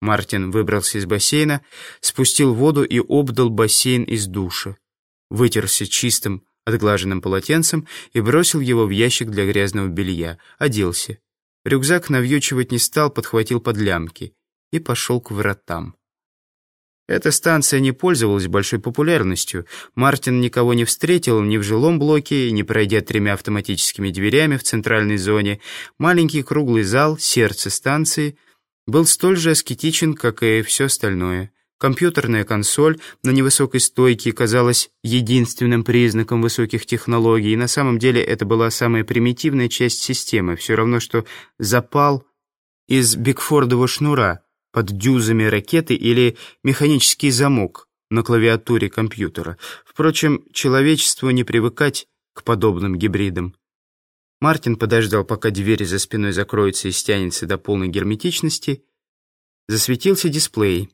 Мартин выбрался из бассейна, спустил воду и обдал бассейн из душа. Вытерся чистым, отглаженным полотенцем и бросил его в ящик для грязного белья. Оделся. Рюкзак навьючивать не стал, подхватил под лямки и пошел к вратам. Эта станция не пользовалась большой популярностью. Мартин никого не встретил ни в жилом блоке, не пройдя тремя автоматическими дверями в центральной зоне. Маленький круглый зал, сердце станции, был столь же аскетичен, как и все остальное. Компьютерная консоль на невысокой стойке казалась единственным признаком высоких технологий, и на самом деле это была самая примитивная часть системы, все равно что запал из Бигфордова шнура под дюзами ракеты или механический замок на клавиатуре компьютера. Впрочем, человечеству не привыкать к подобным гибридам. Мартин подождал, пока дверь за спиной закроется и стянется до полной герметичности. Засветился дисплей.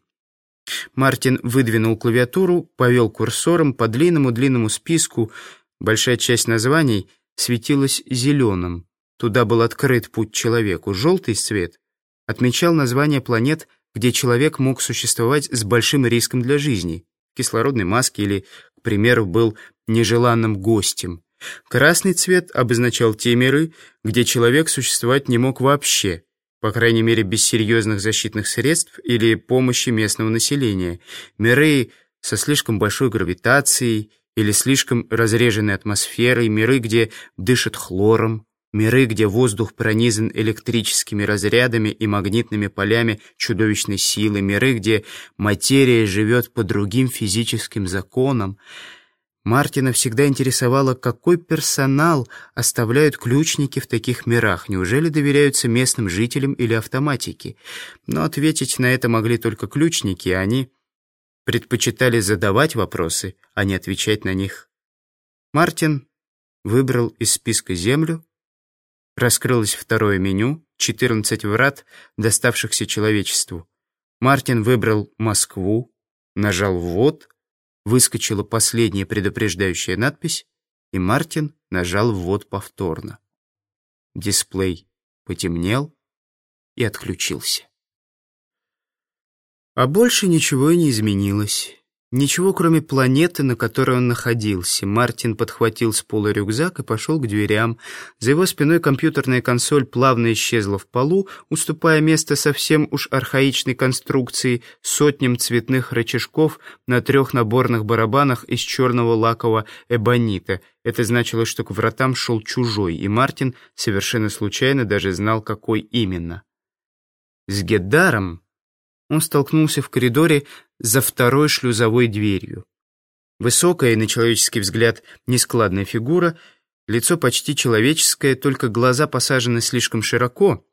Мартин выдвинул клавиатуру, повел курсором по длинному-длинному списку. Большая часть названий светилась зеленым. Туда был открыт путь человеку. Желтый цвет отмечал названия планет, где человек мог существовать с большим риском для жизни. Кислородной маски или, к примеру, был нежеланным гостем. Красный цвет обозначал те миры, где человек существовать не мог вообще по крайней мере без серьезных защитных средств или помощи местного населения. Миры со слишком большой гравитацией или слишком разреженной атмосферой, миры, где дышат хлором, миры, где воздух пронизан электрическими разрядами и магнитными полями чудовищной силы, миры, где материя живет по другим физическим законам — Мартина всегда интересовало, какой персонал оставляют ключники в таких мирах. Неужели доверяются местным жителям или автоматике? Но ответить на это могли только ключники, а они предпочитали задавать вопросы, а не отвечать на них. Мартин выбрал из списка землю, раскрылось второе меню, 14 врат, доставшихся человечеству. Мартин выбрал Москву, нажал «ввод», Выскочила последняя предупреждающая надпись, и Мартин нажал ввод повторно. Дисплей потемнел и отключился. А больше ничего и не изменилось. Ничего, кроме планеты, на которой он находился. Мартин подхватил с пола рюкзак и пошел к дверям. За его спиной компьютерная консоль плавно исчезла в полу, уступая место совсем уж архаичной конструкции сотням цветных рычажков на трех наборных барабанах из черного лакового эбонита. Это значило, что к вратам шел чужой, и Мартин совершенно случайно даже знал, какой именно. С Геддаром он столкнулся в коридоре за второй шлюзовой дверью. Высокая на человеческий взгляд нескладная фигура, лицо почти человеческое, только глаза посажены слишком широко,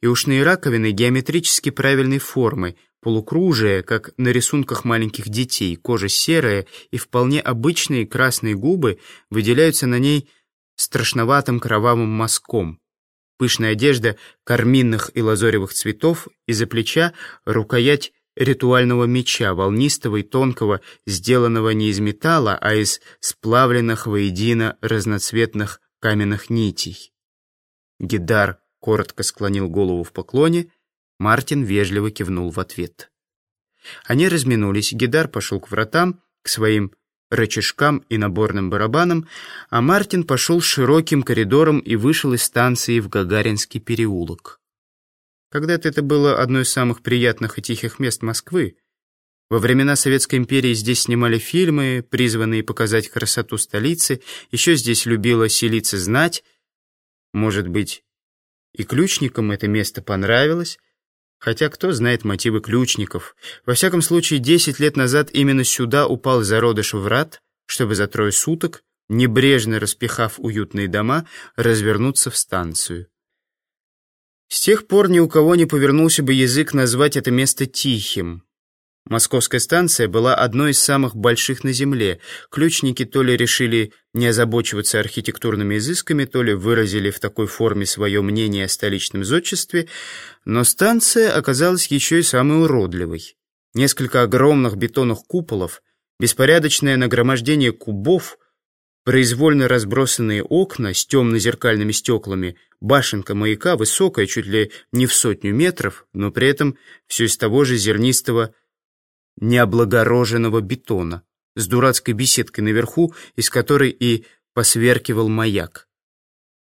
и ушные раковины геометрически правильной формы, полукружие, как на рисунках маленьких детей, кожа серая и вполне обычные красные губы выделяются на ней страшноватым кровавым мазком. Пышная одежда карминных и лазоревых цветов, из-за плеча рукоять ритуального меча, волнистого и тонкого, сделанного не из металла, а из сплавленных воедино разноцветных каменных нитей. Гидар коротко склонил голову в поклоне, Мартин вежливо кивнул в ответ. Они разминулись, Гидар пошел к вратам, к своим рычажкам и наборным барабанам, а Мартин пошел широким коридором и вышел из станции в Гагаринский переулок. Когда-то это было одно из самых приятных и тихих мест Москвы. Во времена Советской империи здесь снимали фильмы, призванные показать красоту столицы, еще здесь любила селиться знать. Может быть, и ключникам это место понравилось, Хотя кто знает мотивы ключников. Во всяком случае, десять лет назад именно сюда упал зародыш врат, чтобы за трое суток, небрежно распихав уютные дома, развернуться в станцию. С тех пор ни у кого не повернулся бы язык назвать это место тихим. Московская станция была одной из самых больших на Земле. Ключники то ли решили не озабочиваться архитектурными изысками, то ли выразили в такой форме свое мнение о столичном зодчестве, но станция оказалась еще и самой уродливой. Несколько огромных бетонных куполов, беспорядочное нагромождение кубов, произвольно разбросанные окна с темно-зеркальными стеклами, башенка маяка высокая, чуть ли не в сотню метров, но при этом все из того же зернистого необлагороженного бетона, с дурацкой беседкой наверху, из которой и посверкивал маяк.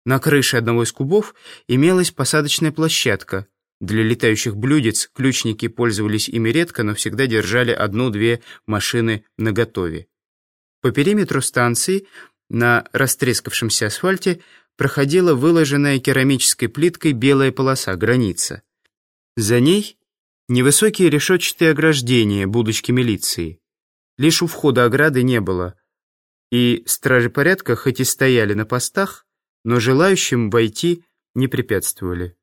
На крыше одного из кубов имелась посадочная площадка. Для летающих блюдец ключники пользовались ими редко, но всегда держали одну-две машины наготове. По периметру станции на растрескавшемся асфальте проходила выложенная керамической плиткой белая полоса, граница. За ней невысокие решетчатые ограждения, будочки милиции. Лишь у входа ограды не было, и стражи порядка хоть и стояли на постах, но желающим войти не препятствовали.